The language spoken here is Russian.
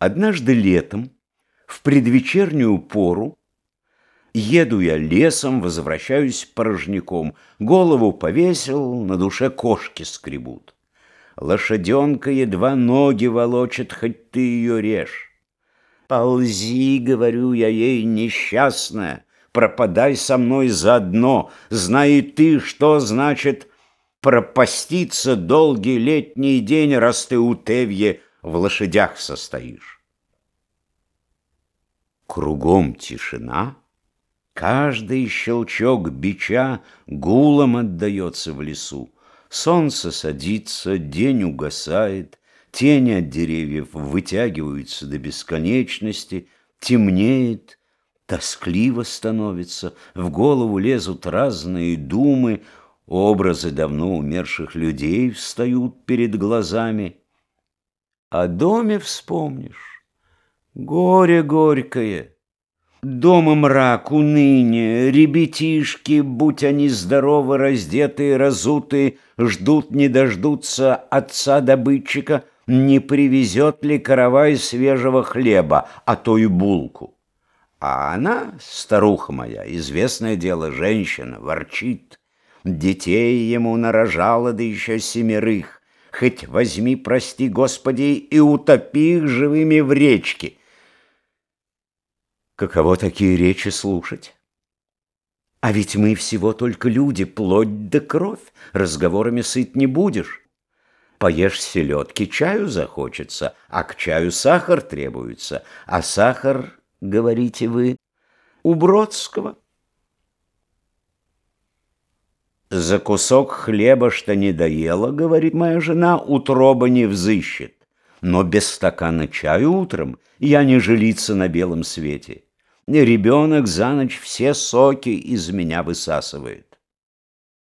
Однажды летом, в предвечернюю пору, еду я лесом, возвращаюсь порожняком, голову повесил, на душе кошки скребут. Лошаденка едва ноги волочит, хоть ты ее режь. Ползи, говорю я ей, несчастная, пропадай со мной заодно, знай ты, что значит пропаститься долгий летний день, раз ты у Тевье в лошадях состоишь. Кругом тишина, каждый щелчок бича гулом отдается в лесу. Солнце садится, день угасает, тени от деревьев вытягиваются до бесконечности, темнеет, тоскливо становится, в голову лезут разные думы, образы давно умерших людей встают перед глазами — о доме вспомнишь. Горе горькое. Дома мрак, уныние, ребятишки, будь они здоровы, раздетые, разутые, ждут, не дождутся отца-добытчика, не привезет ли каравай свежего хлеба, а то и булку. А она, старуха моя, известное дело, женщина, ворчит. Детей ему нарожала, да еще семерых хоть возьми, прости, Господи, и утопи их живыми в речке. Каково такие речи слушать? А ведь мы всего только люди, плоть да кровь, разговорами сыт не будешь. Поешь селедки, чаю захочется, а к чаю сахар требуется, а сахар, говорите вы, у Бродского. За кусок хлеба, что не доела, говорит моя жена, утроба не взыщет. Но без стакана чаю утром я не жилиться на белом свете. Ребенок за ночь все соки из меня высасывает.